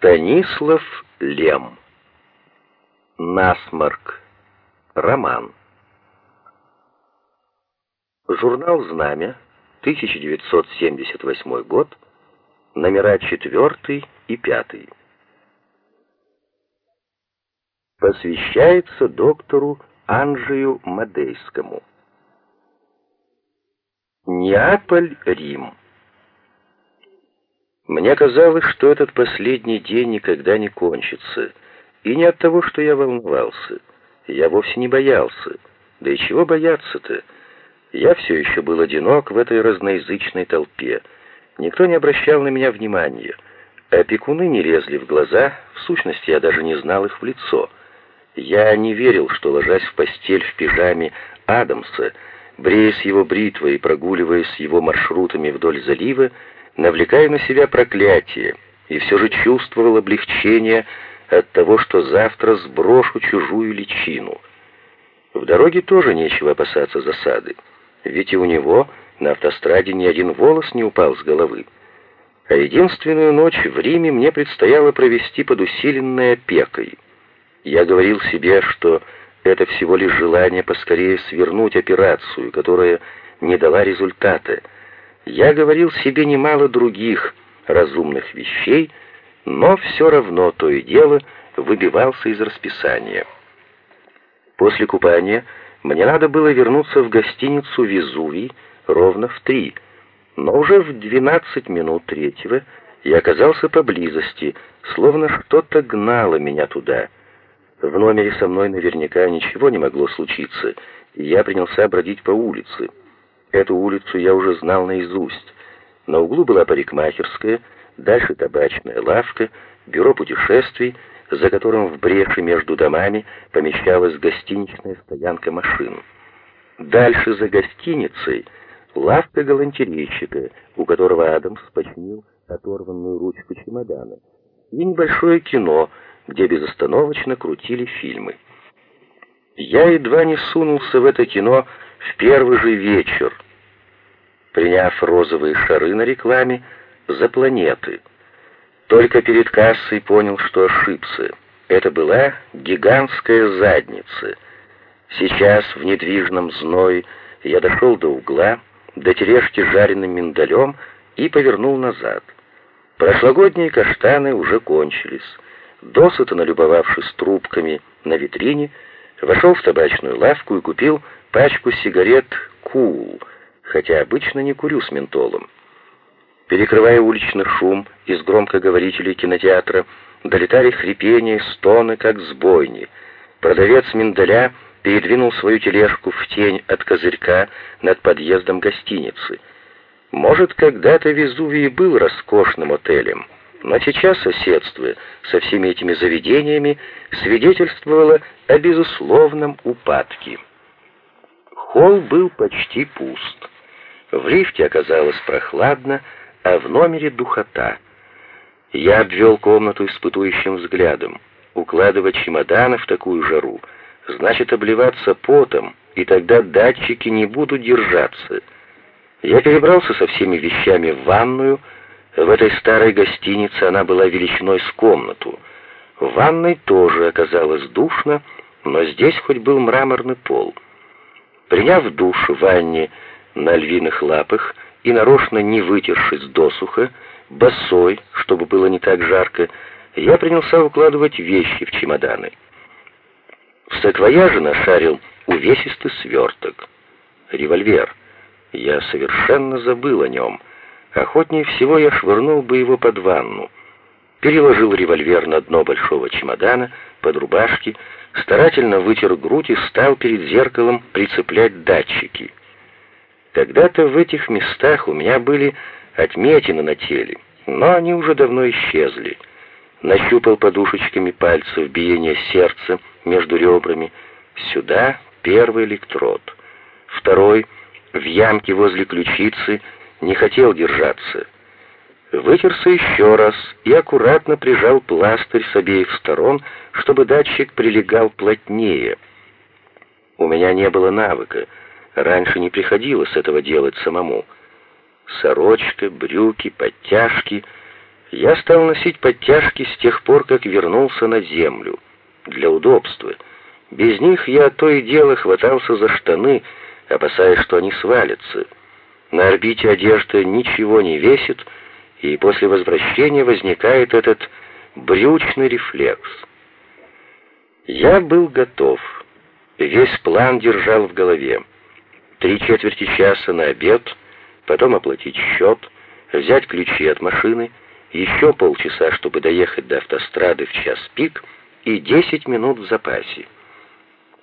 Станислав Лем. Насморк. Роман. Журнал «Знамя», 1978 год, номера 4 и 5. Посвящается доктору Анжею Мадейскому. Неаполь, Рим. Мне казалось, что этот последний день никогда не кончится. И не от того, что я волновался. Я вовсе не боялся. Да и чего бояться-то? Я все еще был одинок в этой разноязычной толпе. Никто не обращал на меня внимания. Опекуны не лезли в глаза, в сущности, я даже не знал их в лицо. Я не верил, что, ложась в постель в пижаме Адамса, бреясь его бритвой и прогуливаясь его маршрутами вдоль залива, навлекая на себя проклятие, и все же чувствовал облегчение от того, что завтра сброшу чужую личину. В дороге тоже нечего опасаться засады, ведь и у него на автостраде ни один волос не упал с головы. А единственную ночь в Риме мне предстояло провести под усиленной опекой. Я говорил себе, что это всего лишь желание поскорее свернуть операцию, которая не дала результата, я говорил себе немало других разумных вещей, но все равно то и дело выбивался из расписания. После купания мне надо было вернуться в гостиницу «Везувий» ровно в три, но уже в двенадцать минут третьего я оказался поблизости, словно что-то гнало меня туда. В номере со мной наверняка ничего не могло случиться, и я принялся бродить по улице. Эту улицу я уже знал наизусть. На углу была парикмахерская, дальше табачная лавка, бюро путешествий, за которым в бреши между домами помещалась гостиничная стоянка машин. Дальше за гостиницей лавка галантерейщика, у которого Адамс починил оторванную ручку чемодана, и небольшое кино, где безостановочно крутили фильмы. Я едва не сунулся в это кино в первый же вечер, приняв розовые шары на рекламе за планеты. Только перед кассой понял, что ошибся. Это была гигантская задница. Сейчас в недвижном зной я дошел до угла, до тележки жареным миндалем и повернул назад. Прошлогодние каштаны уже кончились. Досыта налюбовавшись трубками на витрине, вошел в табачную лавку и купил пачку сигарет «Кул», хотя обычно не курю с ментолом. Перекрывая уличный шум из громкоговорителей кинотеатра, долетали хрипения, стоны, как сбойни. Продавец миндаля передвинул свою тележку в тень от козырька над подъездом гостиницы. Может, когда-то Везувий был роскошным отелем, но сейчас соседство со всеми этими заведениями свидетельствовало о безусловном упадке. Холл был почти пуст. В лифте оказалось прохладно, а в номере духота. Я обвел комнату испытующим взглядом. Укладывать чемоданы в такую жару значит обливаться потом, и тогда датчики не будут держаться. Я перебрался со всеми вещами в ванную. В этой старой гостинице она была величиной с комнату. В ванной тоже оказалось душно, но здесь хоть был мраморный пол. Приняв душ в ванне на львиных лапах и нарочно не вытершись досуха, босой, чтобы было не так жарко, я принялся укладывать вещи в чемоданы. В саквояже нашарил увесистый сверток. Револьвер. Я совершенно забыл о нем. Охотнее всего я швырнул бы его под ванну. Переложил револьвер на дно большого чемодана, под рубашки, старательно вытер грудь и стал перед зеркалом прицеплять датчики. Когда-то в этих местах у меня были отметины на теле, но они уже давно исчезли. Нащупал подушечками пальцев биение сердца между ребрами. Сюда первый электрод. Второй в ямке возле ключицы не хотел держаться. Вытерся еще раз и аккуратно прижал пластырь с обеих сторон, чтобы датчик прилегал плотнее. У меня не было навыка, раньше не приходилось этого делать самому. Сорочка, брюки, подтяжки — Я стал носить подтяжки с тех пор, как вернулся на землю. Для удобства. Без них я то и дело хватался за штаны, опасаясь, что они свалятся. На орбите одежда ничего не весит, и после возвращения возникает этот брючный рефлекс. Я был готов. Весь план держал в голове. Три четверти часа на обед, потом оплатить счет, взять ключи от машины, еще полчаса, чтобы доехать до автострады в час пик, и десять минут в запасе.